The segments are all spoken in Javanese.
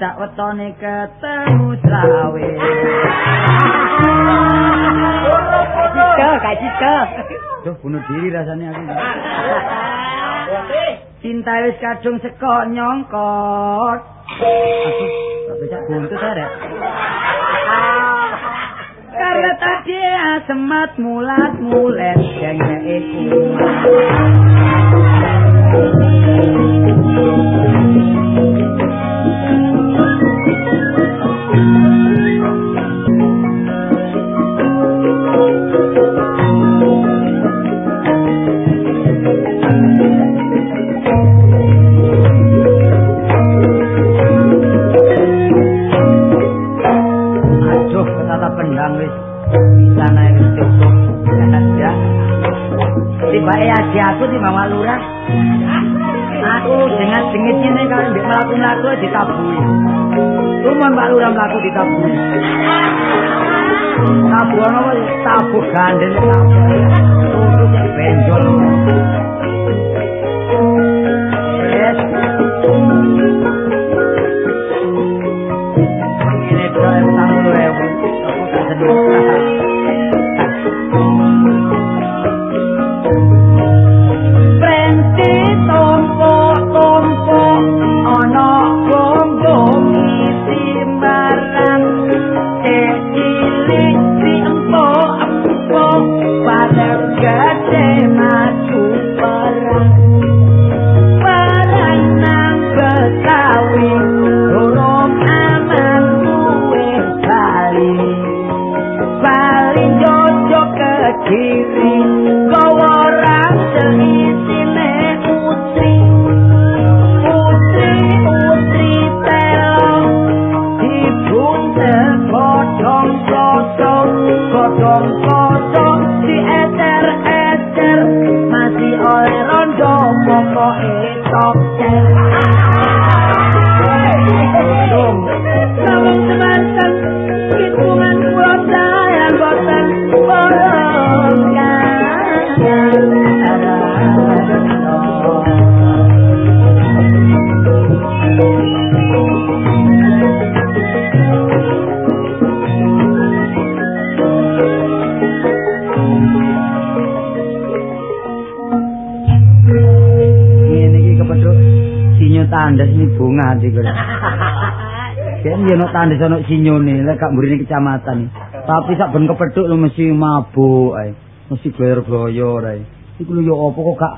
dadak wetone ketemu slawe Cika, Kak Cika. Duh, bunuh diri rasanya aku. Cinta wis kadung sekok nyongkot. Aku kok bisa buntu sare. Karena tadi asemat mulat mulet jengnya iku. Aduh, ketata pendang wis. Sana wis cukup. Ya. Tiba aji aku di Mama Lurah. Dengit ini kalau di melaku-melaku ditabui. Cuma Mbak Lurah melaku ditabui. Tabuan apa? Tabu gandeng. Cek benjol. Sinyo tandas ini bunga ati kok. Yen yen tandas ana sinyone lek gak mburine kecamatan. Tapi sak ben kepethuk lu mesti mabuk ae. Mesti gloyor-gloyor ae. Iku lho ya apa kok gak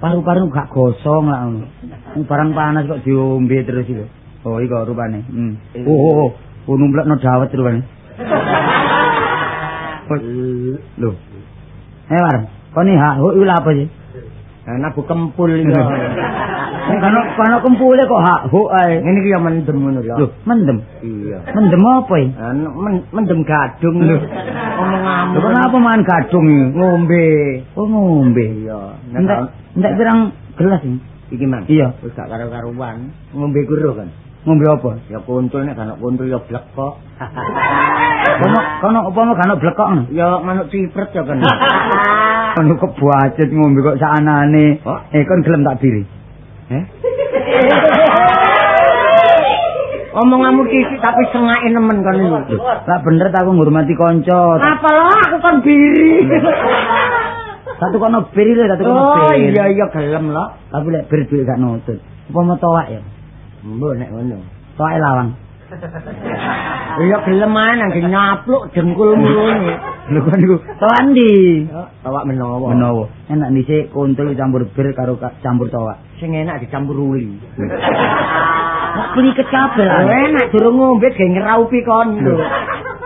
paru-paru gak gosong lah ngono. Wong barang panas kok diombe terus iki. Oh iku rupane. Hmm. Oh oh oh. Oh numplekno dawet rupane. Oh, Lho. Eh war, koni hak iku lha apa sih? Anak bu kempul iki. Kono kono kempule kok hak huk ae. Ngene iki ya mendem ngono lho. Lho, mendem. Iya. Mendem apa iki? Anu men- mendem gadung lho. Omong Lho ngamuk. kenapa makan gadung? Ngombe. Oh ngombe. Iya. Entek entek pirang gelas iki? iki mang. Iya. Wis gak karo-karuan. Ngombe kuro kan. Ngombe apa? Ya kuntul nek kan kuntul ya blek kok. Kono kono apa gak blekok ngono? Ya manuk cipret ya kan. Kono kebuacet ngombe kok sakanane. Oh. Eh kon gelem tak diri. Eh? Omonganmu kisik tapi sengake nemen kan iki. Lah bener ta aku ngurmati kanca. Apa lo aku kan biri. Satu kono bir lho, satu kono Oh iya iya gelem lo. Tapi lek bir duit gak nutut. Apa mau towak ya? Mbok nek ngono. Towak lawang. Iya gelem ae nang nyapluk jengkulmu ngono. Lho kon niku towak ndi? Tawak menawa. Menawa. Enak dhisik kuntul campur bir karo ka- campur towak. Sing enak dicampur uli. Kok kliket kabeh Lah enak durung ngombe ge ngeraupi kon lho.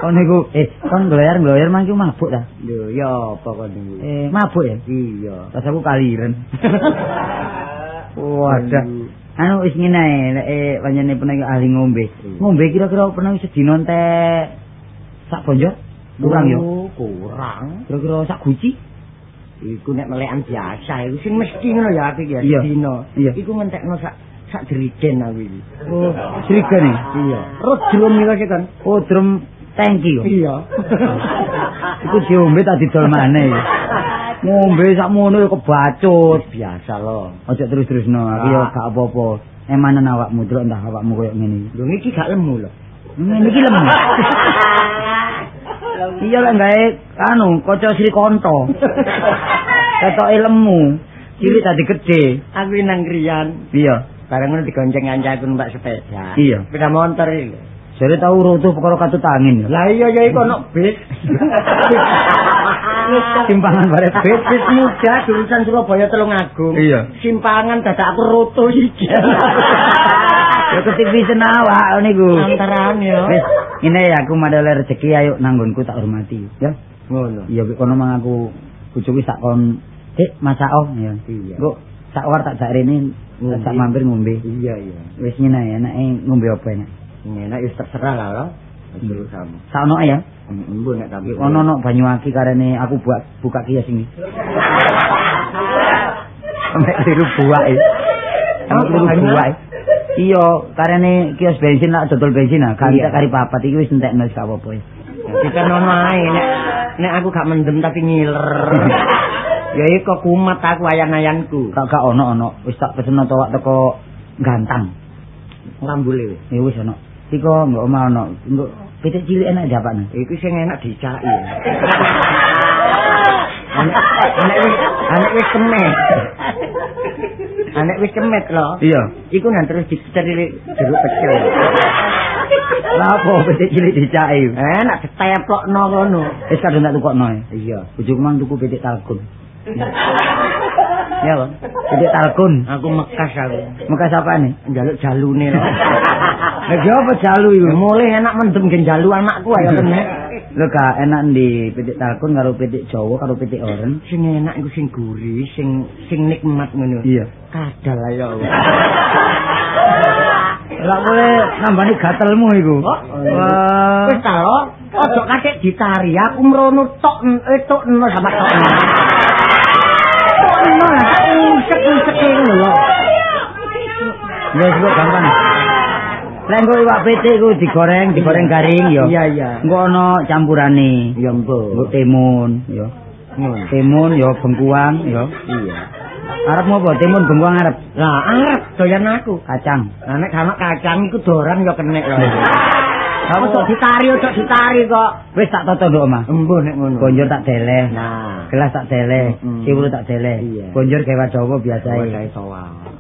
Kon niku eh kon gloyer-gloyer mangki mabuk ta? Lho ya apa kon niku? Eh mabuk ya? Iya. Pas aku kaliren. Wadah. Anu wis ngene ae, lek eh panjenengan ahli ngombe. Ngombe kira-kira pernah sedina entek sak bonjol? Kurang ya? Oh, kurang. Kira-kira sak guci? Iku nek melekan biasa iku sing mesti ngono ya iki ya. Iya. Iku ngentekno sak sak jerigen aku iki. Oh, nih. Iya. Terus drum iki kan. Oh, drum tangki yo. Iya. Iku diombe tak didol maneh. Ngombe sakmono ya kebacut. Biasa lo. Aja terus-terusno, aku ya gak apa-apa. Emanen awakmu delok entah awakmu koyo ngene. Lho iki gak lemu lho. Ngene iki lemu. Iya lek gawe anu kaca Sri Kanto. Ketoke lemu. Cilik dadi gedhe. Aku nang kriyan. Iya. Bareng ngono digonceng kancaku numpak sepeda. Iya. Sepeda motor iki. Jare tau rutuh perkara katut angin ya. Lah iya ya iku ono bis. Simpangan bare bis bis muda jurusan Surabaya Telung Agung. Iya. Simpangan dadak aku rutuh iki. Ya ketipisen awak niku. Antaran ya. Wis, ngene ya aku madale rezeki ayo nanggonku tak hormati ya. Ngono. Iya kono mang aku bojoku sak kon Dik, masak oh ya. Iya. Kok sak war tak jak rene Ngombe. sak mampir ngombe. Iya iya. Wis ngene ya, enake ngombe apa enak? Enak wis terserah lah lo. Dulu kamu. Sakno ya. Embo nek kamu. Ono no banyu aki karene aku buat buka kios ini. Sampai buak ya. Apa Tiru banyu? buak. Iya, karene kios bensin lah dodol bensin. Kali Iya. tak kari papat iki wis entekno wis apa-apa. ya. Kita nono ae nek nek aku gak mendem tapi ngiler. ya iku kumat aku ayan-ayanku. Gak gak ono ono. Wis tak peseno towak teko gantang. Ngambule wis. Ya wis ono. Tiko enggak omah ono. Engko pitik cilik enak japane. Iku sing enak dicaki. Anek wis anek wis kemet. Anek wis kemet loh. Iya. Iku nang terus dicerilik jeruk pecel. Lah apa pitik cilik dicai. Enak diteplokno ngono. Wis kadung tak tukokno. ya. Iya. Bojoku mang tuku pitik talkun. Ya, Bang. Pitik talkun. Aku mekas aku. Mekas apa nih? Njaluk jalune lho. Lah apa jalu iku? Mulai enak mendem gen jalu anakku ayo tenan. Lho gak enak di pitik talkun karo pitik Jawa karo pitik oren. Sing enak iku sing gurih, sing sing nikmat ngono. Iya. Kadal ayo. Lah boleh nambani gatelmu iku. Oh, Wah. Wis ta lo, ojo katik ditari, aku mrono tok eh tok no sama tok. Tok lah, usek-usek ngono lho. Wis kok gampang. Lah engko iwak pitik iku digoreng, digoreng garing ya. Iya iya. Engko ana campurane. Ya Engko mbok. timun ya. Ngono. Timun ya bengkuang ya. Iya. Arep apa? Timun bengkuang arep. Lah arep doyan aku. Kacang. Lah nek kana kacang iku doran ya kenek lho. Apa? Ojo ditari, ojo ditari kok. Wis tak toto nduk omah. Embuh nek ngono. Bonjor tak deleh. Nah, Gelas tak deleh, Mm-mm. siwur tak deleh. Iya. Bonjor gawe dawa biasa gawe ae.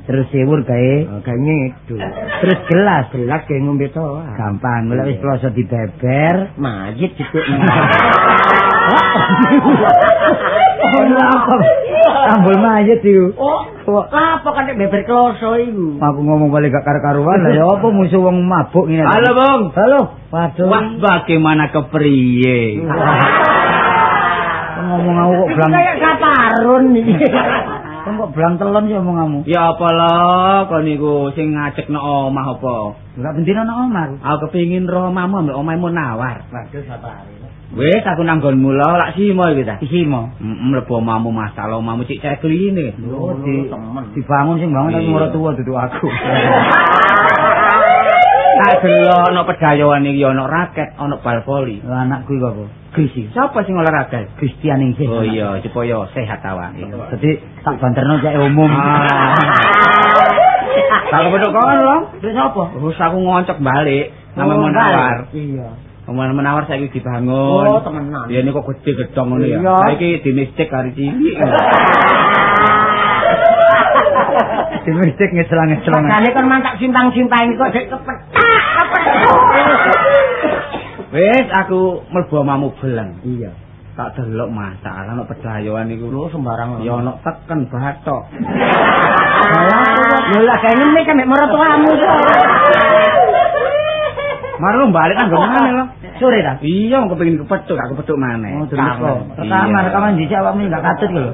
Terus siwur gawe, Gawe ngidul. terus gelas. Gelas gawe ngombe soal. Gampang, lek wis Iya. kloso dibeber. Majid cepet. Oh, apa? Ambul mayit iku. Oh, apa kan nek beber kloso iku? Aku ngomong balik gak karo-karuan lah ya apa musuh wong mabuk ngene. Halo, Bang. Halo. Waduh. Wah, bagaimana kepriye? ngomong aku kok blang. Kayak kaparun iki. Kon kok blang telon sih omong kamu. Ya apa lo, kon niku sing ngajekno omah apa? Enggak bendina nang omah. aku. Kepengin roh omahmu ambek omahmu nawar. Waduh sapare. Wis aku nang nggonmu lo, lak simo iki ta. Isimo. Heeh, mlebu omahmu masalah omahmu cik cekline. Oh, di, dibangun sing bangun tapi ora tua duduk aku. Tak delok ana pedayoan iki ana raket, ana bal voli. Lah anakku iku apa? Krisi. Sapa sing olahraga? Kristian ing. Oh iya, supaya sehat awake. Jadi tak banterno cek umum. Tak kepethuk kon lho. Terus apa? Terus aku ngoncok balik nama Oh, menawar. Iya. Omah menawar saiki dibangun. Oh, temenan. Ya ini kok gede gedong ngono ya. Iya. Saiki dimistik hari cilik. Di mistik ngeselang-ngeselang. Makane kon mantak simpang-simpang kok sik kepethak, kepethak. Wis aku mlebu omamu beleng. Iya. Tak delok masalah ana pedayoan iku. Lu sembarang. Ya ana teken batok. Lha kayak ngene kan mek mertuamu kok. Maru balik kan gimana lho? Sore ta? Iya, aku kepengin kepethuk, aku kepethuk maneh. Oh, terus kok. Kamar, kamar dhisik awakmu enggak katut lho.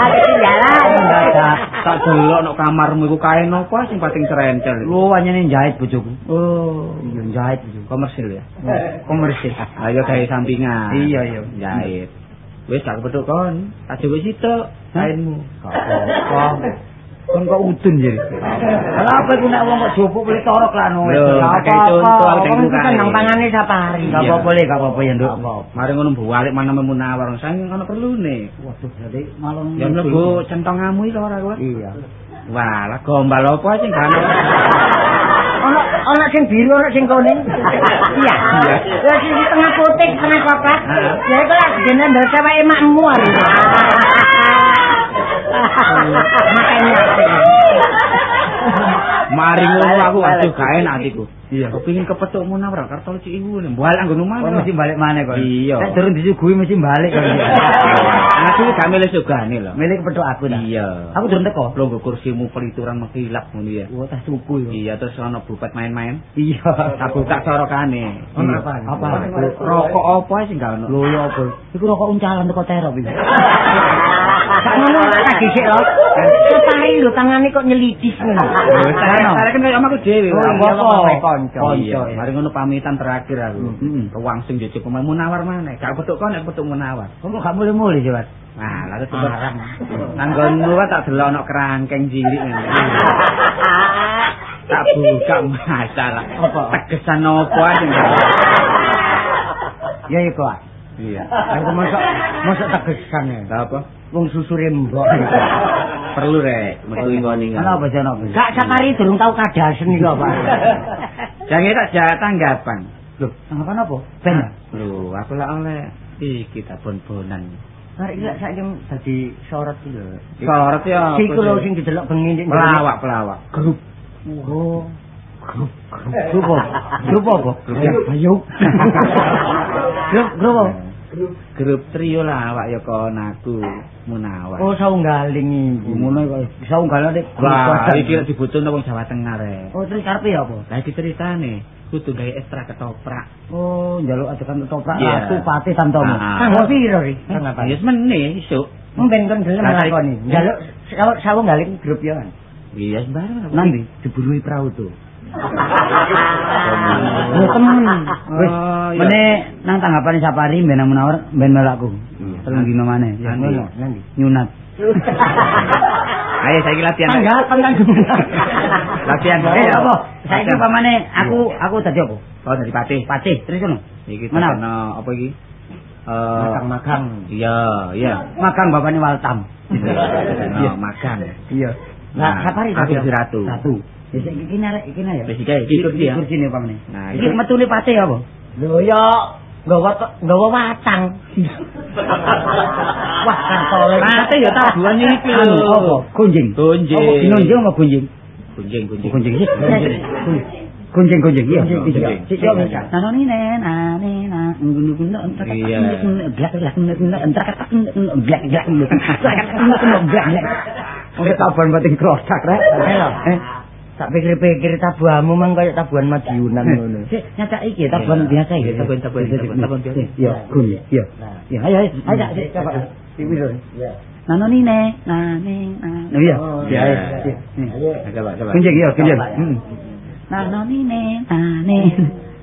Ketinggalan. Enggak. Tak delok nek kamarmu iku kain apa sing pating cerencel. Lu wanyane jahit bojoku. Oh, Iya, jahit bojoku. komersil ya. Komersil. Ayo gawe sampingan. Iya, iya. Jahit. Wis tak kepethuk kon. Tak dhewe sitok kainmu. Apa? Kon kok udun jadi. Lah apa iku nek wong kok jupuk boleh torok lah no. Lho, Apa pakai contoh, apa. aku Wong buka. seneng pangane sapari. Gak apa-apa le, gak apa-apa ya, Nduk. Mari ngono balik mana memunawar saking ana perlune. Waduh, jadi malam Ya mlebu centongamu iki ora kowe. Iya. Wah, lah gombal apa sing gak ana. Ono sing biru, ono sing kuning. Iya. Lah sing tengah putih, tengah coklat. Ya iku lah jenenge ndel cewek emakmu. Makanya Mari ngono aku waduh gak enak atiku. Iya. Kepengin kepethuk munawar kartol cik iku balik anggo Oh, omah. mesti balik mana kok? Iya. Nek durung disuguhi mesti balik kok. Aku iki gak milih sugane lho. Milik kepethuk aku dah. Iya. Aku durung teko. Longgo kursimu pelituran mengkilap ngono ya. Wah, tas tuku yo. Iya terus ana bupet main-main. Iya. Tak buka sorokane. Ono Iya. apa? Apa? Rokok apa sing gak ono? Lho ya apa? Iku rokok uncalan teko terop iki. Ngono tak dhisik lho. Separi lho tangane kok nyelidis ngono. Kan kaya omaku dhewe. Oh, Apa? Konco, ya. mari ngono pamitan terakhir aku. Heeh. Ruang sing jejeg pemain munawar maneh. Gak petuk kon nek petuk munawar. Kok gak mulai-mulai sih, Mas? Nah, lalu sebut Nanggonmu kan tak delok ana kerangkeng cilik ngene. Tak buka masalah. Apa? Tegesan apa sing Ya iku. Iya. Aku mosok mosok tegesan ya. Apa? Wong susure mbok. Perlu rek, metu ngene iki. Ana apa ana apa? Gak sapari durung tau kadasen iki apa. Jangan tak jawab tanggapan. Loh, tanggapan apa? Ben. Lho, aku lak oleh iki tak bon-bonan. Arek iki lak saiki dadi sorot iki lho. Sorot ya. Iku lho sing didelok bengi ndek pelawak pelawak. Grup. Oh. Grup. Grup apa? Grup apa? Grup ya. Ayo. Grup grup apa? Grup trio lah awak ya kon aku munawar. Oh saunggaling iki. Ngono kok iso unggale nek Wah, iki lek dibutuhno wong Jawa Tengah rek. Oh, terus karepe ya apa? Lah iki ceritane, kudu gawe ekstra ketoprak. Oh, njaluk adegan ketoprak Iya. aku pati tantomu. Ah. Tanggal piro ri? Kenapa? Ya semene isuk. Mben kon gelem lakoni. Njaluk saunggaling grup ya kan. Iya sembarang. Nanti diburui perahu tuh. Temen. Wis, mene nang tanggapane Sapari ben nang menawar ben melakku. Iya. Telung dino maneh. Nyunat. Ayo saiki latihan. Tanggapan kan. Latihan. Eh, apa? Saiki Latihan. pamane aku aku dadi apa? Oh, dari patih. Patih, terus ngono. Iki terkena apa iki? Eh, Magang-magang. Iya, iya. Magang bapakne Waltam. Iya, magang. Iya. Nah, Sapari si Ratu. Sik iki narek iki ya. Wis iki kursi ya. Kursi ne pamane. Nah, iki metune patih apa? Lho ya nggawa nggawa watang. Wah, kantole. Patih ya tabuhan iki lho. apa? Gunjing. Gunjing. Apa ginonjing apa gunjing? Gunjing, gunjing. Gunjing. Gunjing gunjing iya. Gunjing, Iya. gunjing. Sik yo bisa. Nanoni ne na ne na ngunu ngunu entar Iya. blak blak entar blak blak blak blak blak. Oke tabuhan batin krosak rek. Ayo. Eh, Tak pikir-pikir tabuhanmu mang kaya tabuhan Madiunan ngono. Sik nyacak iki tabuhan biasa iki. Iya, tabuhan- tabuhan- tabuhan- biasa. Iya, gun ya. Iya. Iya, ayo ayo ayo sik coba. Iki piro? Iya. Nanoni ne na ne na. Nah, iya. Oh, Iya, iya, iya. iya. Iya. Nah, Coba, coba. Iya, ya. Heeh. Nanoni ne na ne. Mulai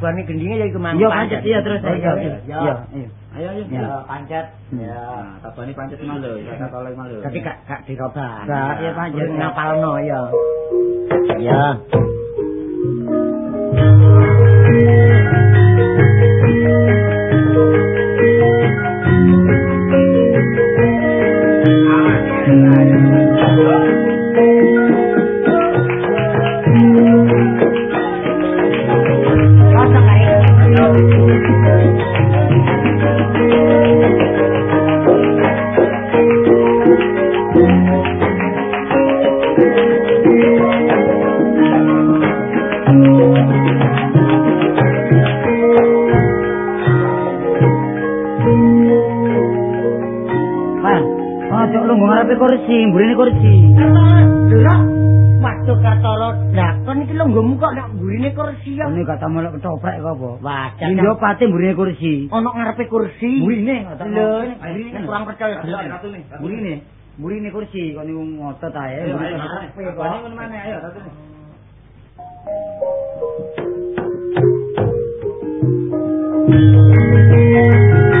Oh, tabuhane gendinge ya iku mang. Iya pancet iya terus. Oh, iya, Iya. iya. Iya. iya. Ayo, ayo. Ya. pancet. Nah, tabon iki pancet malu, ya tak oleh malu. Tapi gak gak dirobah. Gak, iya, pancet. ngapalno ya. Ya. Kosong kae. Kata melok ketoprak kok apa? Wajar. Indo pate mburine kursi. Ono ngarepe kursi. Mburine kata. Lho, kurang percaya delok. Mburine. Mburine kursi kok niku ngotot ae. Ayo, Mburine ayo, ngarepe kok. ratu. Bapak Pate.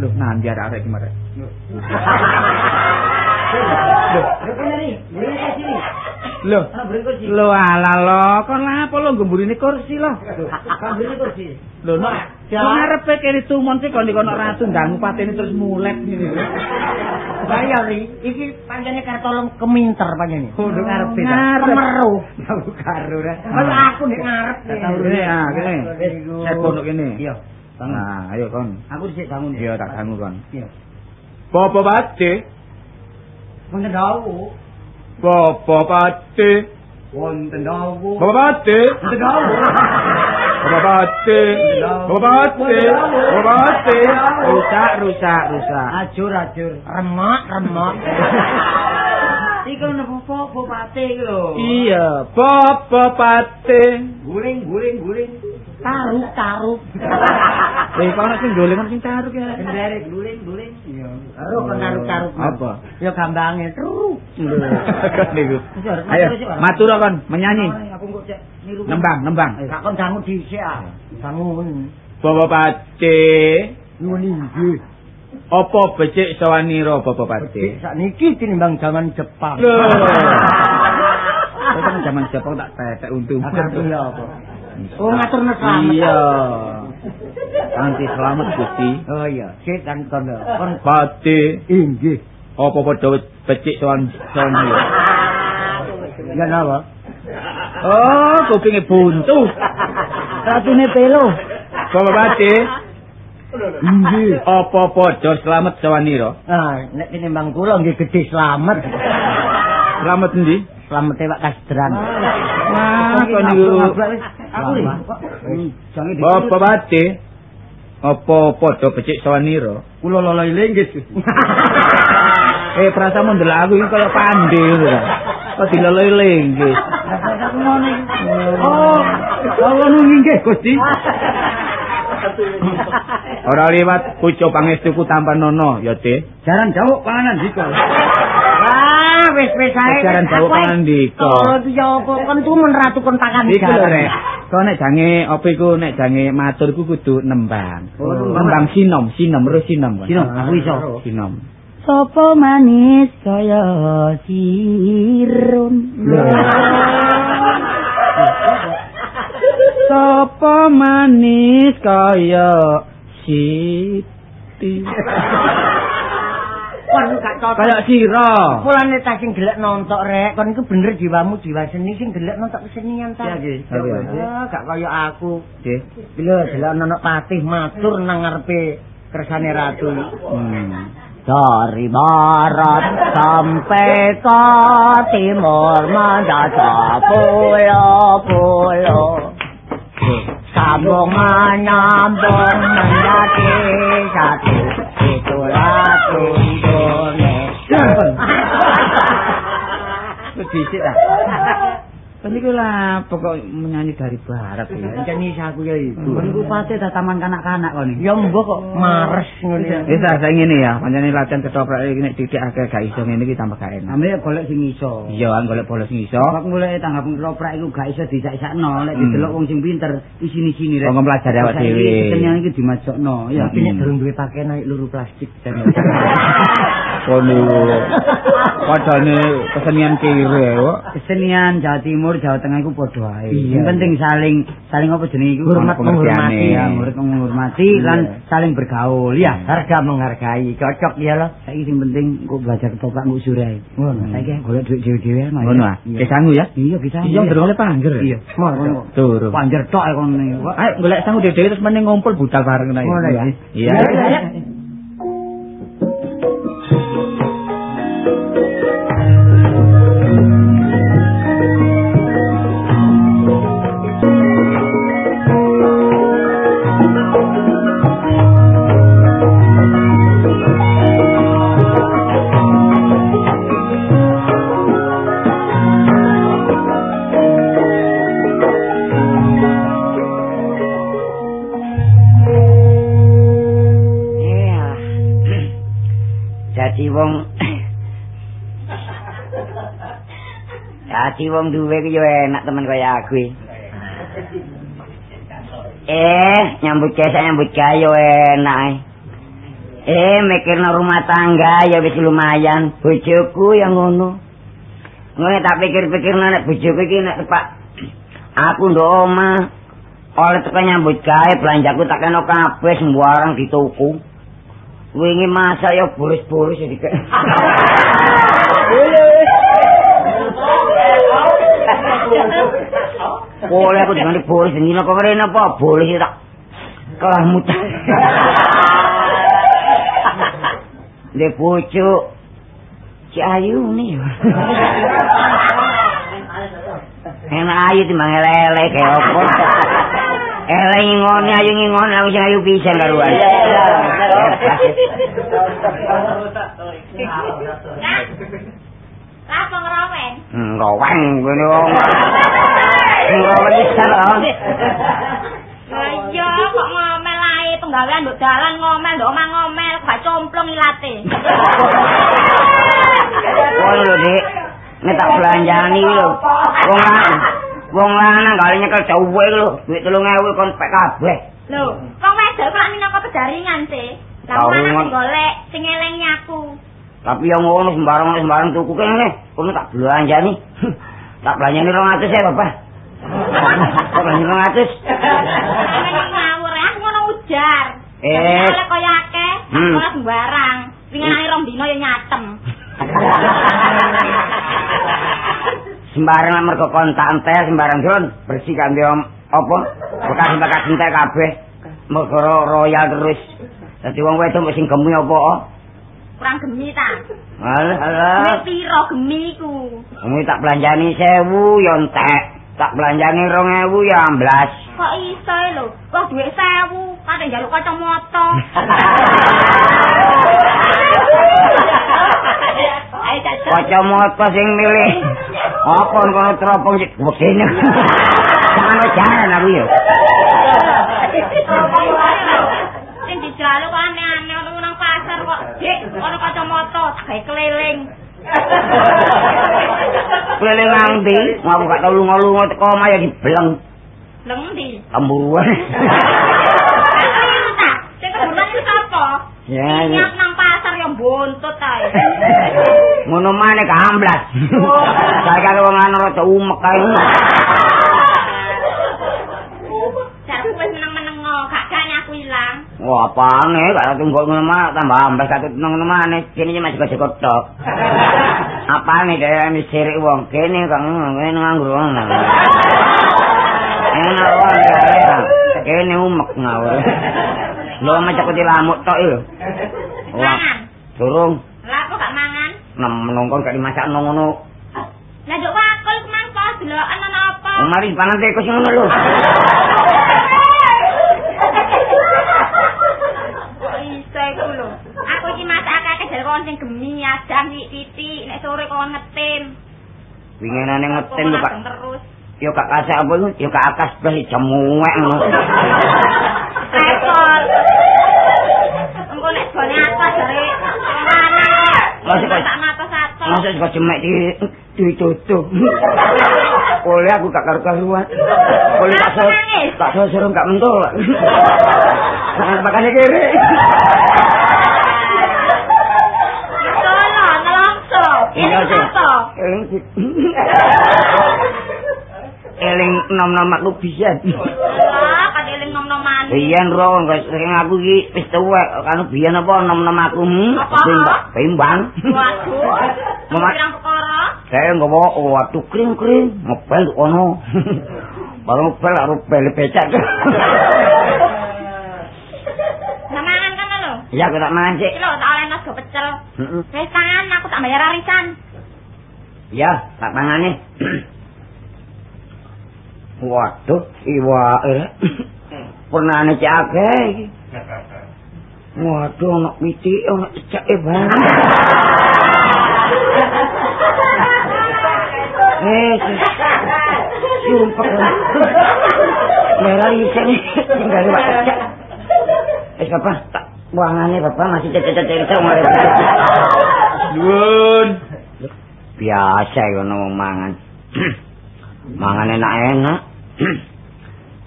Loh, nanti ada arek kemarin. Loh, Ah, mburine kursi. lo ala lo, kon lapo lo gemburine kursi lo. Kan mburine kursi. Lho, no, kok ngarepe kene tumon sih kon dikono ratu ndangu patene terus mulet ngene. Saya ri, iki pancene Kartolo keminter pancene. Ngarepe. Ngarep. Kemeruh. Tahu karo. Kalau aku nek ngarep. Ya, kene. Saya kene. Iya. Bangun. Nah, ayo kon. Aku dhisik bangun. Iya, tak dangu kon. Iya. Bapak Pate, Wonten dawu. Bapak Pate, Wonten dawu. Bapak Pate. Wonten dawu. Bapak Pate, Bapak Pate, Bapak Pate. Rusak, rusak, rusak. Ajur ajur. Remak, remak. Iku nopo apa pate iku lho. Iya, Bapak Pate. Guling guling guling. Taruk, taruk. Eh, kok ana sing golek ana sing taruk ya. Kendare guling guling. Iya. Karo kon taruk-taruk. Apa? Ya gambange terus. Niku. Ayo, matur kon menyanyi. Aku kok cek niru. Nembang, nembang. Gak kon dangu dhisik ah. Bangun. Bapak Pate. Nuwun inggih. Apa becik sawanira Bapak Pate? Sakniki tinimbang zaman Jepang. Lho. Zaman Jepang tak tetek untung. Apa? Oh ngatur selamat. Iya. Anti selamat Gusti. Oh iya, sik kan kon. Kon Pate. inggih. Apa padha becik sawan sawanira? Ya napa? Oh, kupinge buntu. Ratune pelo. Bapak Pate. Inggih. Apa padha selamat sawanira? Ah, nek tinimbang kula nggih gedhe slamet. Selamat endi? Slamet Pak Kasdran. Wah, kok niku Di. Bapak Pate. Apa padha becik sawanira? Kula lolo linggis. Eh, perasaanmu ndelok aku iki kaya pande ngono ta. Kok ngono iki. Oh, Allah nunggih Gusti. Ora liwat pucuk pangestuku tanpa nono, ya, Teh. Jaran jauh panganan diko. Wah, wis wis ae. Ajaran Jawa Pangandika. Oh, iki ya apa? Kon tumen ratu kon pakan Iku lho, Kok nek jange apa iku nek jange matur iku kudu nembang. Oh, nembang. sinom, sinom, terus sinom. Sinom, aku iso. Sinom. Sopo manis kaya sirun. Sapa manis kaya Siti. Kon gak cocok. Kaya sira. Kulane tak sing gelek nontok rek, kon iku bener jiwamu jiwa seni sing gelek nontok kesenian ta. Iya, nggih. Ya, gak kaya aku. Nggih. Lho, delok nonok patih matur nang ngarepe kersane ratu. Hmm. Dari barat sampai ke timur mendadak pulau-pulau Sambung menyambung menjadi satu Itulah Indonesia Wis dhisik ta. Kan iku lah pokok menyanyi dari barat ya. Jadi aku ya itu Kon iku pate ta taman kanak-kanak kon iki. Ya mbok kok mares ya Wis saya ngene ya, pancene latihan ketoprak iki nek didik akeh gak iso ngene iki tambah gak enak. Ambil golek sing iso. Iya, kan golek bolos sing iso. Kok mulai tanggap ketoprak iku gak iso disak-sakno, lek Hmm. didelok wong sing pinter isini-sini rek. Wong mempelajari awak dhewe. Kesenian iki dimasukno, ya. Tapi nek durung duwe pakaian naik luru plastik dan Kono. Padane kesenian kire kok. Kesenian Jawa Timur Timur Jawa Tengah iku padha ae. Sing penting saling saling apa jenenge iku Hormat menghormati. ya, murid menghormati lan saling bergaul ya. Harga menghargai, cocok ya loh. Saiki sing penting kok belajar ketoprak nguk surai. Ngono. Saiki golek dhuwit dhewe-dhewe ae. Ngono ah. Iya. Ke sangu ya. Iya bisa. Iya ndero oleh pangger. Iya. Ngono. Turu. Panjer tok kono. Ayo golek sangu dhewe terus meneng ngumpul budal bareng iya, iya. Iya. Jadi wong duwe ki yo enak temen kaya aku. Eh, nyambut gawe nyambut gawe yo enak. Eh, mikirno rumah tangga ya wis lumayan. Bojoku yang ngono. Ngono tak pikir-pikir nek bojoku iki nek tepak aku ndok omah oleh tekan nyambut gawe belanjaku tak kena kabeh sembarang dituku. Wingi masa ya boris-boris ya dikek. Boleh aku dengan boris ini kok keren apa? Boleh tak kelah mutar. Dia bojo si Ayu nih. Enak ayu timbang lele kayak apa? Ele ngingone ayu ngingone aku sing ayu pisan karuan. Apa ngerowen? Ngoweng ngene wong. Pisan lho. Iya, kok ngomel ae penggawean nduk dalan ngomel, nduk omah ngomel, gak complong ilate. Wong lho, Dik. Nek tak belanjani lho. Wong lanang. Wong lanang kali nyekel cewek lho. Duit 3000 kon pek kabeh. Lho, wong wedok kok minangka pedaringan sih. Lah mana golek sing elengi aku. Tapi yang ngono sembarang sembarang tuku kene. Kono tak belanjani. tak belanjani 200 ya, Bapak. Tak belanjani 200. Elengi ngawur aku ngono ujar. Eh. Oleh kaya akeh, Hmm. ora sembarang. Wingi ae rong dino ya nyatem. sembarang lah mergo kontak entek sembarang Jon bersih kan dia apa bekas-bekas entek kabeh mergo ro- royal terus dadi wong wedok sing gemi apa oh? Kurang gemi ta. alah Nek alah piro gemi iku? Kamu tak belanjani sewu ya entek tak belanjani rong ya amblas Kok iso lho? Wah dhuwit 1000, kate njaluk kacamata. kacamata sing milih apa kono teropong sik begene Jangan jalan aku ya Sing dijaluk aneh-aneh ono nang pasar kok. Dik, ono kacamata gawe keliling. Keliling nganti ngaku gak tau lunga-lunga teko omah ya dibeleng Leng ndi? temburuan Aku ta, sing kebunan iku sapa? Ya, nang pasar yang buntut ae. ngono maneh kamblas saiki aku wong lanang rada umek kae Jarku wis meneng-meneng gak gane aku ilang. wah apane gak tunggu ngono mah tambah amblas satu nang ngono maneh kene masih kok tok apane dhewe wis sirik wong kene kang ngene nganggur wong enak wong ya kene umek ngawur lho macak kok dilamuk tok lho Mangan. durung Lah kok gak mangan? nem menungkon gak dimasak ngono Lah nduk wakul mangko deloken ana apa? mari pangan teko sing ngono lho Kok iso iku lho. Aku iki masak akeh jare kon sing gemi adang titik nek sore kon ngetin. winginane ngeten lho Kok Pak terus. yo gak apa lho yo gak akas blas jemuwek ngono Repot. Engko nek gone atas jare Masih kok- tak matos-atos. masa kok jemek di ditutup oleh aku gak karu-karuan oleh tak so Nangis? tak so suruh gak mentul sangat makanya kiri Iya, Cik. apa? eling nom-nom aku biyen. Lah, kan eling nom-noman. Biyen ro sing aku iki wis tuwek kan biyen apa nom-nom aku hmm? Apa? Bimbang. Waduh. Mama- Pirang perkara? Saya nggawa waduh kring-kring ngepel ono. Baru ngepel karo bel becak. Namangan kan lho. Ya aku tak mancik. Iki lho tak sego pecel. Heeh. Wis tangan aku tak bayar arisan. Ya, tak mangane. Waduh, iwake. Pernane cek akeh iki. Waduh, ana pitik, ana cecake bareng. Eh, sumpah. Merah iki nih, tinggal Cecak. Eh, Bapak, tak buangane Bapak masih cecek-cecek. Nuwun. biasa ngono wong mangan. mangan enak-enak.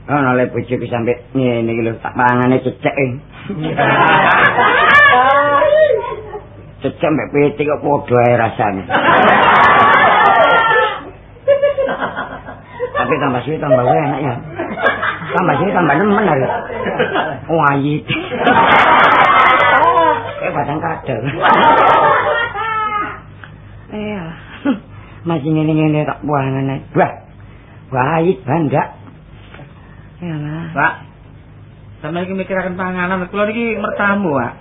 Ana le bojoku sampe ngene iki lho tak mangane cecek. e. Cecek mbek pitik kok padha ae rasane. Tapi tambah sih tambah enak ya. Tambah sih tambah nemen hari. Wayit. Batang kadal. Iya. Masih ngene-ngene tak buangan ae. Wah. Wayit bangga. Yalah. Pak. Sampe iki mikiraken panganan, kula niki mertamu, Pak.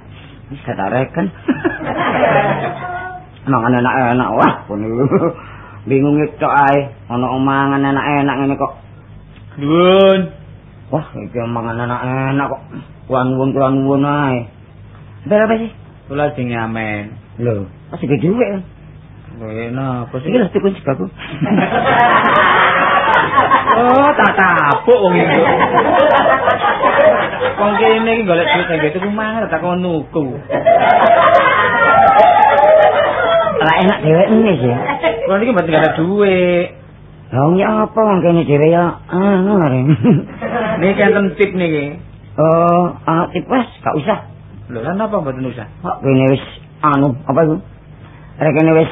Wis tak reken. Mangan enak-enak wah kono. Bingung tok ae. Ana omangan enak-enak ngene kok. Nuwun. Wah, iki mangan enak-enak kok. Kuan nuwun kuan nuwun ae. Berapa sih? Kula sing ngamen. Lho, gede duit. kan? Lho, napa sih? Iki lho tukun sebaku. Oh, tak tapuk wong iki. Wong kene iki golek duit sing tuku mangan tak kon nuku. Lah enak dhewek ini sih. Kula niki mboten ada duit. Lah ya apa wong kene dhewe ya anu areng. Niki enten tip niki. Oh, ah tipes gak usah. Lho, lan apa mboten usah? Kok kene wis anu apa iku? Rek kene wis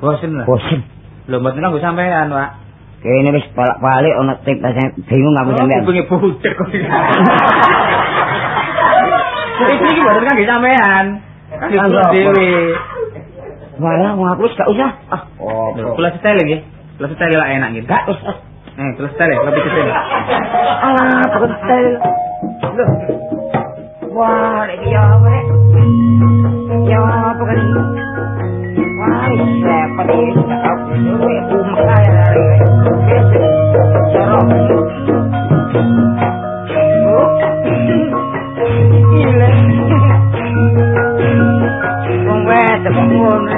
Bosen lah. bosen. Lho, mboten kanggo sampean, Pak. Kene wis bolak-balik ana tip saya bingung aku Oh, sampean. kupinge budek kok. Iki iki mboten kanggo sampean. Kula apa? dhewe. Walah, wong aku gak usah. Ah, Lho, kula setel nggih. Kula setel lah enak nggih. Gak wis. ah. Eh, kula setel lebih setel. Alah, betul. Loh. Wah, iki ya apa rek? Ya apa kan ini? Wah, siapa ini? Gak tau. Suruh ibu makanya dari Jorok. Oh. Gila. Wong wedok kok ngono.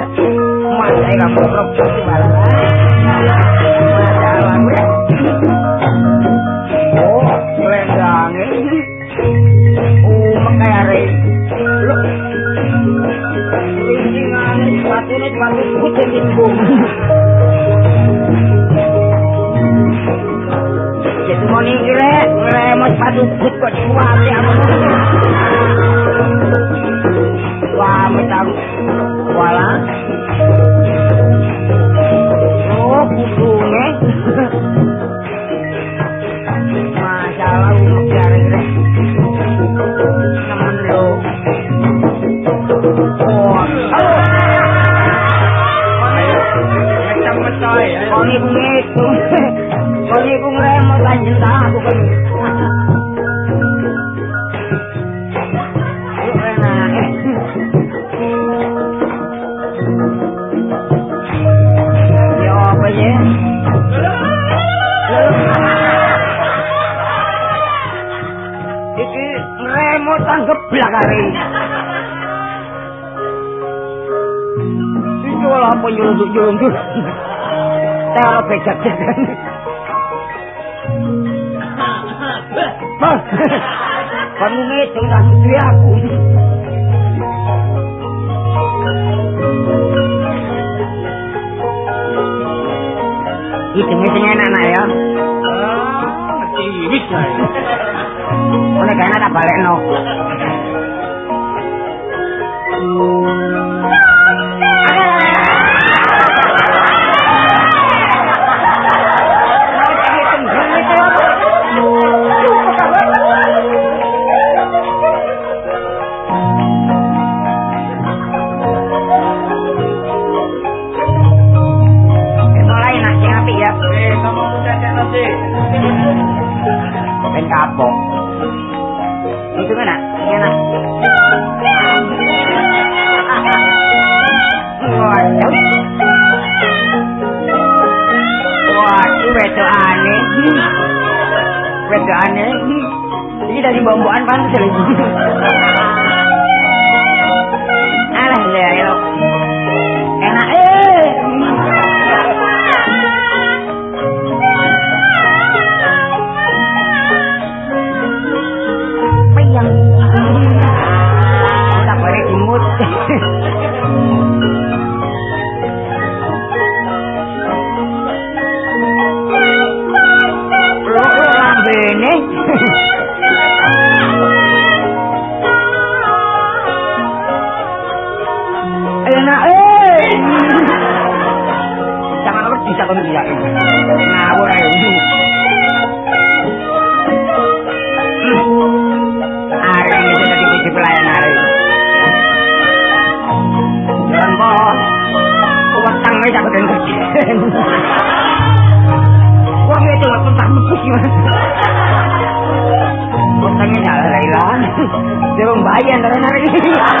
Masa kamu rock pasti malah. Nyelunduk-nyelunduk. Tero becak jagan. Kamu tak mesti aku. Hitungnya sing enak nak ya. Ah, ngerti wis. Ono gak enak tak balekno. Kerja. Wong itu lho tentang mesti gimana? Wetangnya jalan Laila. Dia wong bayan dari nari. Kemarin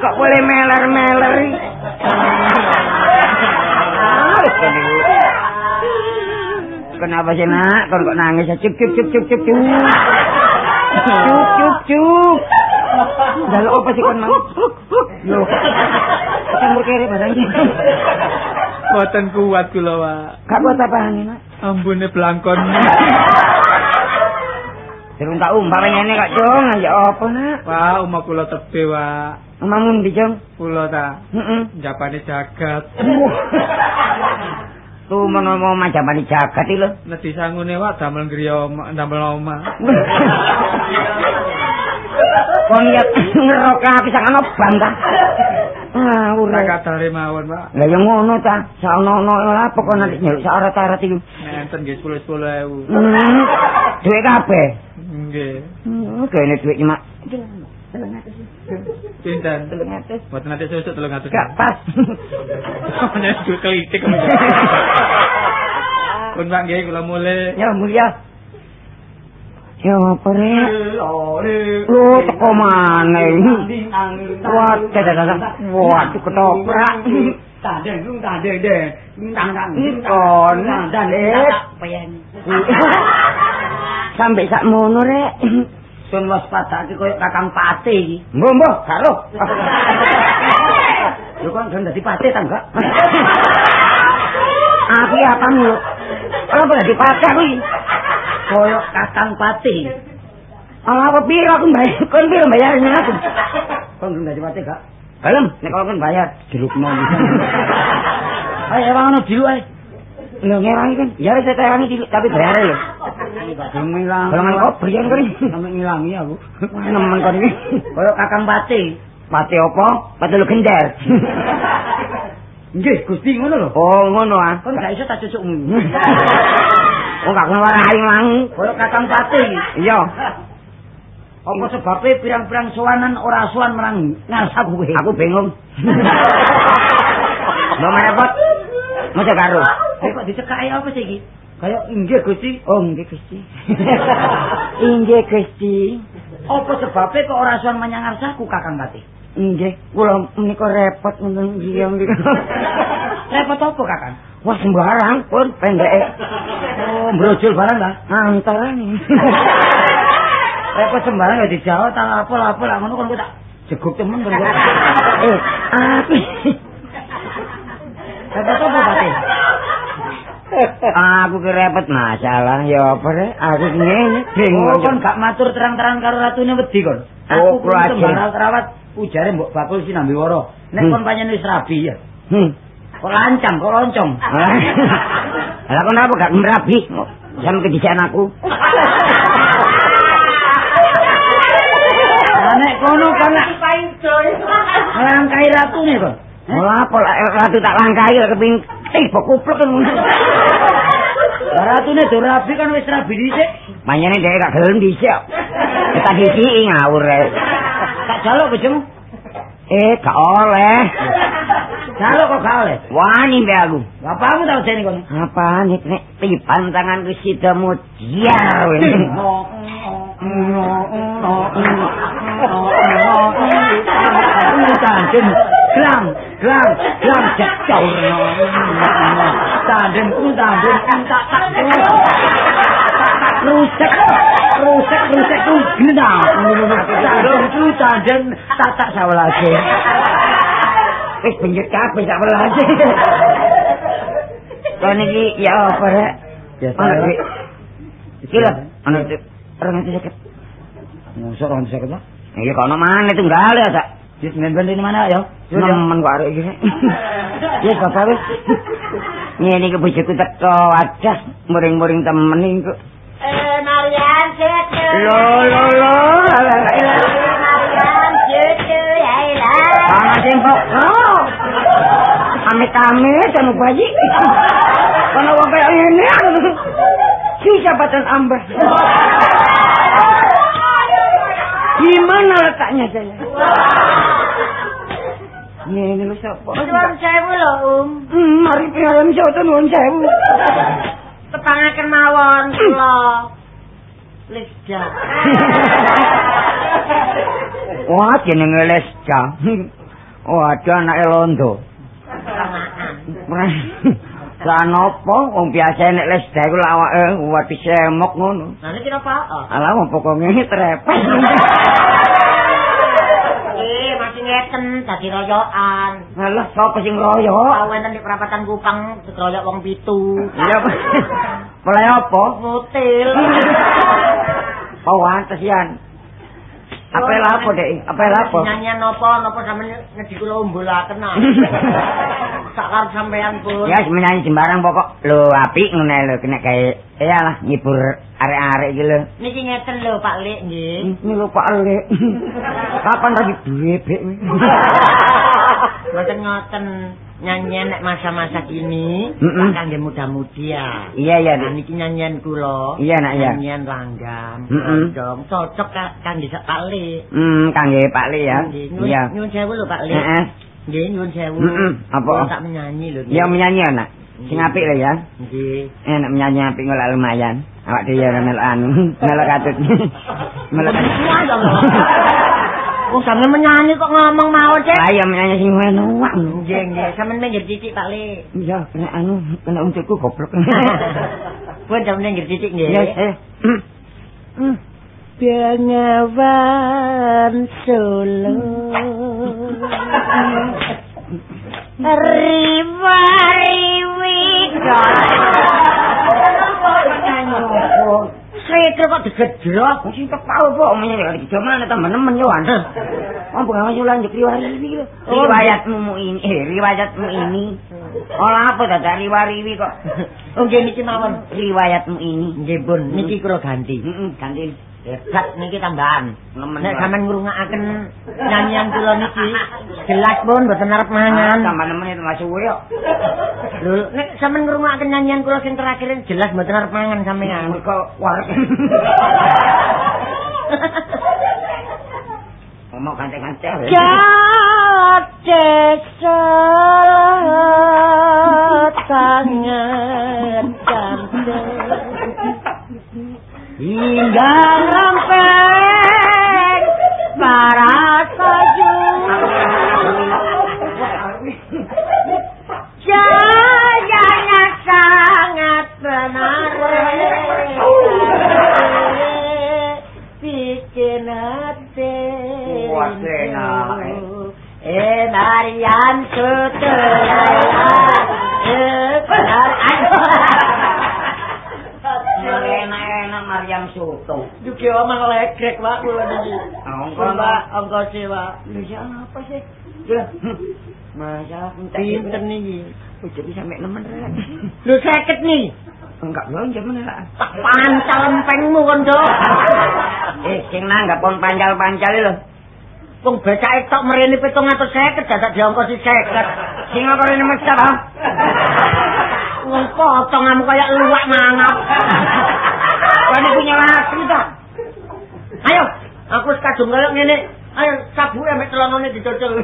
Kok boleh meler-meler? Kenapa sih nak? Kon kok nangis? Cuk cuk cuk cuk cuk cuk. Cuk cuk cuk. Dalu apa sih kon mau? Campur kere barang iki. Boten kuat kula, Pak. Gak buat apa nak? Ambune blangkon. Durung tak umpama ngene kok, Cung. Ya apa, Nak? Pak, omah kula tebe, Pak. Omamu ndi, Cung? Kula ta Heeh. njapane jagat. Tuh menawa majamane jagat iki lho. Nedhi sangune, Pak, damel griya omah, damel omah. Wong ya ngerok api sangan obang ta. Ah, ora. Tak kadare mawon, Pak. Lah ya ngono ta. Saono-ono ora pokok nanti nyeluk sak arat-arat iki. Nenten nggih 10-10000. Hmm. Duwe kabeh. Nggih. Hmm, kene duwe cuma Pinten? 300. Boten nate sesuk 300. Gak pas. Nek duwe kelitik kok. Pun Pak nggih kula mulih. Ya mulia. Ya apa rek? Lu teko maneh. Wah, dadah Wah, ketoprak. Tandeng lu tandeng deh. Tandang. Kon, Dit. Sampai sak mono rek. Sun waspadake koyo Kakang Pate iki. Mbok mbok, karo. Lho kok kan dadi Pate ta enggak? Aku ya apa lu? Kalau boleh dipakai kuwi. Koyo Kakang Pate. Ah, apa piro aku bayar? Kon piro bayarnya aku? Kok belum dadi Pate gak? Belum, nek kon bayar. Jerukno bisa. Ayo emang ono dilu ae. Lho ngerangi kan. Ya wis ngerangi dulu, tapi bayar lho. Belum ngilang. Golongan kopi kan kon. Sampe ngilangi aku. Nemen kon iki. Koyo Kakang Pate. Mati apa? Mati lu gender. Nggih, Gusti ngono lho. Oh, ngono ah. Kon gak iso tak cucukmu. Oh, gak ngewarai mang. Koyo Kakang Pate. Iya. Apa sebabnya pirang-pirang sowanan ora sowan marang ngarsa kowe? Aku bingung. Mana bot? Masa karo? Eh kok dicekake apa sih iki? Kayak inggih Gusti. Oh, nggih Gusti. Inggih Gusti. Apa sebabnya kok ora sowan menyang ngarsaku Kakang Pati? Nggih, kula menika repot ngoten nggih. Repot apa, Kakang? Wah sembarang pun pendek. Oh, brojol barang lah. Antara nih. Repot sembarang ya dijawab tak apa-apa lah ngono kon tak jeguk temen kon. eh, apa? Repot apa, Pak? Aku ki repot masalah ya apa rek? Aku ngene bingung. Oh, kon gak matur terang-terang karo ratune wedi kon. Oh, Aku kudu aja. sembarang rawat ujare mbok bakul sinambi woro. Nek Hmm. kon pancen wis rabi ya. Hmm. Kok lancang, kok loncong. Lah kenapa gak merabi? Sampe kedisian aku. Nek kono kan langkai ratune kon. Lah apa lah ratu tak langkai lah keping tiba kuplek kan. Lah ratune do rabi kan wis rabi dhisik. Manyane dhek gak gelem dhisik. Kita dhisiki ngawur. Tak jaluk bojomu. Eh, gak oleh. Jaluk kok gak oleh. Wani mbek aku. Bapakmu tau jane kono. Apa nih nek tipan tanganku sida mudiar wene. Tandem, glam, glam, glam jatuh. Tandem, tandem, tak tak rusak, rusak, rusak tuh genang. Tandem, tandem, tak tak sawalake. Wis benjut kabeh sak welase. Kon iki ya apa rek? Ya, Ana saya- iki. Iki lho, ana iki. Orang itu sakit. Mosok orang bisa ketemu. Iya kono mana tunggal ya sak. Jis men-men ini mana ya? Nemen kok arek iki. Ya bapak wis. Ngene iki bojoku teko wadah muring-muring temen iki. Eh, Marian, situ. Lo lo lo. Marian, situ, ya ilah. Ana sing kok. Oh. Amit-amit anu bayi. Kono wong kaya ngene. Sisa batan ambah. Gimana letaknya saya? Ngene lho sapa? Nuwun sewu lho, Um. Hmm, mari piharan soto nuwun sewu. Tepangaken mawon kula. Lisda. Wah, jenenge Lesca. Waduh anake londo. Lah napa wong biasa nek Lesca iku awake wati semok ngono. Lah niki napa? Alah wong pokoke trepes. Eh, masih ngeten dadi royokan. Alah sapa sing royo? Tau enten di perapatan Kupang dikeroyok wong pitu. Iya. Mulai apa? Ngutil. Oh, antes yan. Apa lapo, Dek? Apa lapo? Nyanyian napa napa sampeyan ngedi kula umbulaken nah. Sak karep sampean pun. Ya, menyanyi sembarang pokok. Lho, apik ngene lho, kena kayak iyalah ngibur arek-arek iki lho. Niki ngeten lho Pak Lek nggih. Ini lho Pak Lek. Kapan lagi bebek? Mboten ngoten nyanyian nek masa-masa kini Mm-mm. kangge muda-mudi ya. Iya, iya, Nah, niki nyanyian kula. Iya, nak, iya. Nyanyian langgam. Mm-mm. Dong, cocok ka- kangge Pak Lek. Hmm, kangge Pak Lek ya. Iya. Nyuwun sewu lho Pak Lek. Heeh. Nggih, nyuwun sewu. Mm-mm. Apa? Tak menyanyi lho. Ya menyanyi anak. Sing apik lho ya. Nggih. Enak menyanyi apik ngolah lumayan. Awak dhewe ora melok anu, melok katut. melok. Wong sampeyan menyanyi kok ngomong mawon, Cek. Lah ya menyanyi sing enak. Nggih, nggih. Sampeyan minggir titik Pak Lek. Iya, kena anu, kena untukku goblok. Pun sampeyan minggir titik nggih. Ya, eh. Hmm. Bengawan Solo Riwa-riwi Sredo kok digedrok Sing tepau kok menyanyi kali jaman temen-temen yo an. Oh, bukan masih lanjut riwariwi lho. Oh, Riwayatmu ini, eh riwayatmu ini. Olah apa dadak riwariwi kok. Oh nggih niki mawon Riwayatmu ini. Nggih pun niki kula ganti Heeh, ganti. Hebat niki tambahan. Nek sampean ngrungokake nyanyian kula niki jelas pun mboten arep mangan sama nemen itu masih suwe kok. Lho, nek sampean ngrungokake nyanyian kula sing terakhir jelas mboten arep mangan sampean. Kok warek. Ngomong kancing-kancing. Jadesot sangat cantik Hingga rampek para soto. Juga omong legrek, Pak, kula niki. Angko Mbak, angka sewa. Lu siapa sih? Lah, Masa Pinten niki? Oh, jadi sampe nemen rek. Lho 50 nih. Enggak belanja men lah. Tak pancal empengmu kon, Dok. Eh, sing nanggap pon pancal-pancal lho. Wong becake tok mrene 750 dadak diongkosi 50. Sing apa rene mesti apa? Wong potonganmu kaya luwak mangap. Kan punya laki ta. Ayo, aku wis kadung kaya ngene. Ayo sabuke mek celonone dicocol.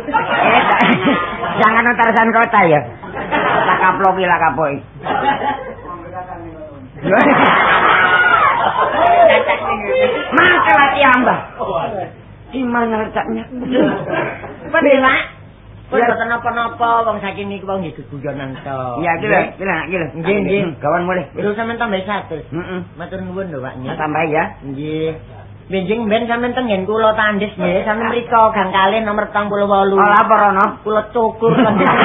Jangan nontarsan kota ya. Tak kaploki lah kapoi. Maka lati amba. Di mana letaknya? Pendela. Kok Ya. boten napa-napa wong saking niku wong nggih guyonan to. Ya, gila, gila, gila. Nggih, nggih. Kawan boleh. Lho sampean tambah 100. Heeh. Matur nuwun lho, Pak. Tambah ya. Nggih. Benjing ben sampean teng nggen kula tandis nggih, sampean mriko gang kalih nomor 38. Oh, apa Rono? kula cukur tandis.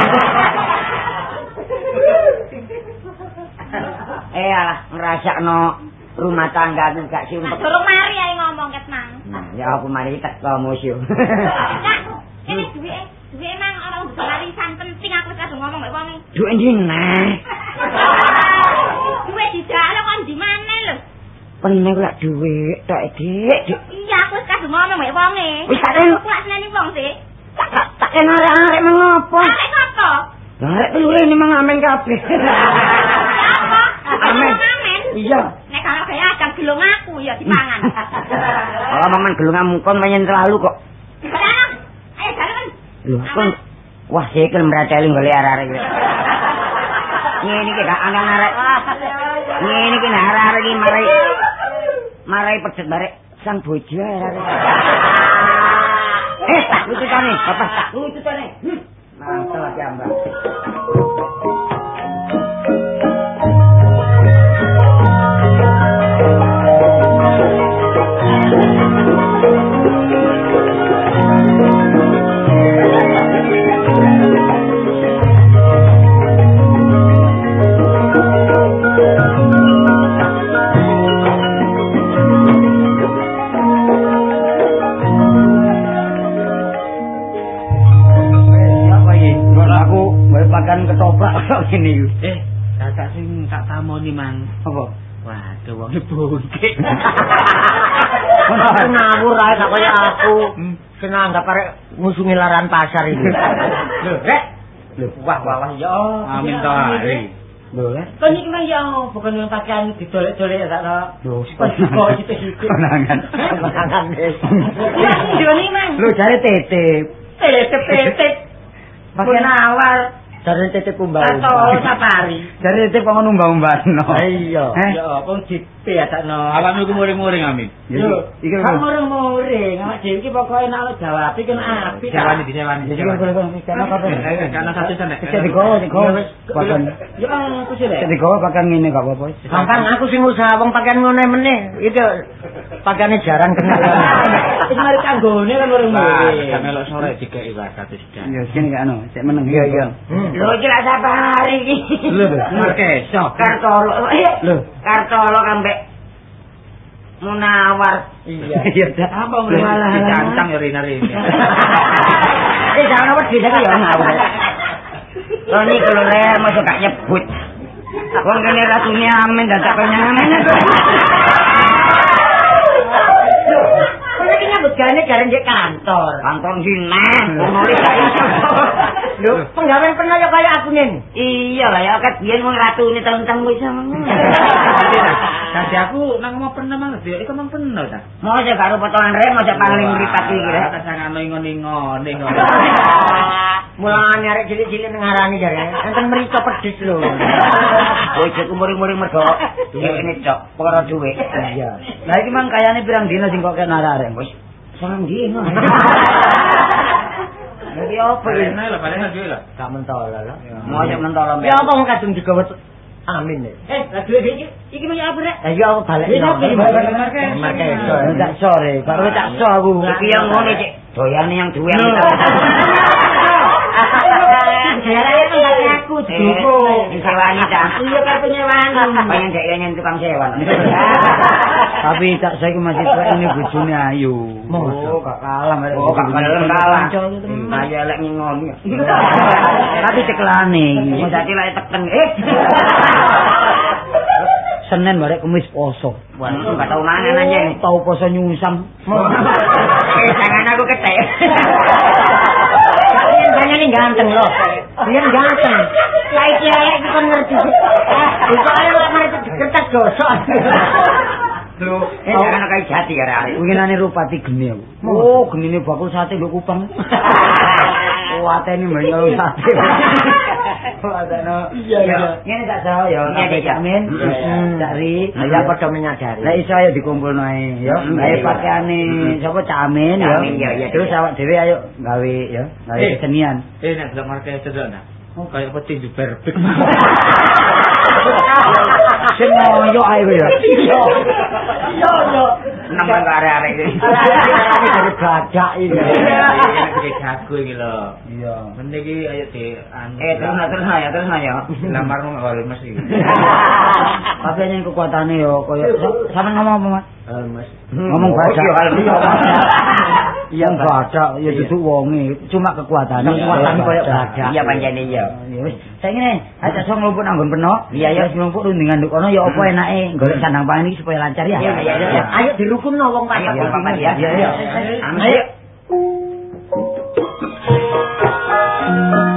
Eh alah ngrasakno rumah tangga aku gak Nah, sumpek. durung mari ae ngomong ket mang. Nah, ya aku mari teko musuh. Nah, ini duwe duwe mang ora warisan penting aku kadung ngomong mbek wong iki. Duit ndi nah? Duwe dijaluk kon di mana lho? Penek lak tok Dik. Dik. Iya, aku wis kadung ngomong mbek wong e. Wis kadung? Aku lak seneni wong sih. Tak tak tak kena arek mengopo? Arek sapa? Arek pelure ini mang amen kabeh. Apa? Amen. Amen. Iya. Nek kalau kaya akan gelung aku ya dipangan. Oh, maman gelungan kon main terlalu kok. Ayo, ayo jalan kan. Lho, kon wah sikil merateli golek arek iki. Ngene iki gak angkan arek. Ngene iki nah arek iki marai marai pedet barek sang bojo arek. Eh, tak lututane, bapak tak lututane. Hmm. Mantap ya, ngene iki. Eh, dadak sing tak tamoni mang. Apa? Waduh, wong bungkik. Aku ngawur ae gak kaya aku. Hmm. Sing anggap arek ngusungi laran pasar iki. Lho, Rek. Lho, Wah, wah, wah, ya. Amin to hari. lho. eh. Kan iki mah ya bukan yang pakaian didolek-dolek ya tak kok. Lho, Kok situ-situ. konangan. Konangan wis. Ya, Joni mang. Lho jare titip. Tetep-tetep. Pakaian awal. Jare tetep kumbang. Atau safari. Jare titip kok ngono mbah-mbahno. Iya. Eh? Ya, kok dipe ya tak no. Awakmu iku muring-muring amin. Lho, iki kan muring-muring, awak dhewe iki pokoke nek jawab iki kena apik. Disewani, disewani. Jadi kan boleh kan kana apa? Kana satu sana. Jadi kok, di kok. Pakan. Ya aku sih Jadi kok pakan ngene gak apa-apa. Gampang aku sing usaha wong pakaian ngono meneh. Itu pakaiane jarang kena. Wis mari kanggone kan muring-muring. gak melok sore dikeki wakat wis dah. Ya sing gak anu, cek meneng. Iya, iya. Lho iki lak safari iki. Lho, markeso. Kartolo. Lho. Kartolo kambek Munawar. Iya. Iya, dah. Apa ngene? Dicancang ya rene-rene. Eh, jangan apa bisa ya ngawur. Lo ini kalau rel masuk gak nyebut. Wong kene ratunya amin dan tak penyangan itu. Kok iki nyambut gane garen di kantor. Kantor nulis gak iso. Lho, penggawean pernah ya kaya aku nen. Iya lah ya kan biyen wong ratune tahun-tahun wis sama. Dadi aku nang mau pernah mang dia iku mang pernah ta. Mau karo potongan rem aja paling mripat iki kira. Tak sangan ngon-ngon ngon. Mulane arek cilik-cilik ngarani jare. Enten mrico pedhis lho. Bojoku muring-muring mergo ini cok perkara dhuwit. Iya. Lah iki mang kayane pirang dina sing kok kena arek wis. Sarang dino. Jadi apa ini? lah, paling dhewe lah. Gak mentol lho. Mau aja mentol Ya apa kadung digawe Amin. Eh, lah duwe iki iki mau apa rek? Lah ya apa balik. Wis apa iki, Mbak? Markeso. Tak sore, baru tak so aku. Iki yang ngono cek Doyane yang duwe. Jarane nggak aku Cukup. Sewani ta. Iya kan penyewaan. Pengen dek nyen tukang sewa. Tapi tak saiki masih tuwek ini bojone ayu. Oh, gak kalah. Oh, gak kelem kalah. Itu temen. Ayo lek ngon. Tapi cekelane iki. Wis dadi lek teken. Eh. Senin barek kemis poso. Wah, gak tau mangan aja nih. Tau poso nyusam. Eh, jangan aku ketek. Banyak nih ganteng loh. Kalian ganteng. Iki elek iki kon ngerti sih. Iku ayo lek ngerti kertas gosok. Lho, eh jangan kayak jati ya. Winginane rupati geni aku. Oh, genine bakul sate lho kupang. Kuatene mbengkel sate. Kuatene. Iya, iya. Ngene tak jauh ya, Iya, tak iya. jamin. Hmm. Ri. Ya padha menyadari. Lah iso ayo dikumpulno ae ya. Hmm, Ayo iya. pakaiane sapa camin ya. Camin, iya, iya, Terus iya. awak dhewe ayo gawe ya, gawe Eh. kesenian. Eh nek delok marke cedok nah. Oh kayak peti di berbek. Sing ngoyo ae kowe ya. Iya. Iya, iya. Ke arek-arek iki. Ini dari gajak ini. Jago iki lho. Iya. Mending iki ayo di. Eh, terus nah, terus ya, terus ya. lamarmu gak boleh mesti. Tapi hanya kekuatannya yo koyo sampe ngomong apa, Mas? Mas. Ngomong Oh, badak. iya, badak, ya duduk wonge, cuma kekuatannya kekuatannya koyo badak. Iya pancene iya. Ya wis, aja sok nglumpuk nang nggon penok. Iya, iya. Wis nglumpuk rundingan nduk kono ya apa enake golek sandang pangan iki supaya lancar ya. Iya, iya, iya. Ayo dirukunno wong ya. Iya, iya. Ayo. Thank you.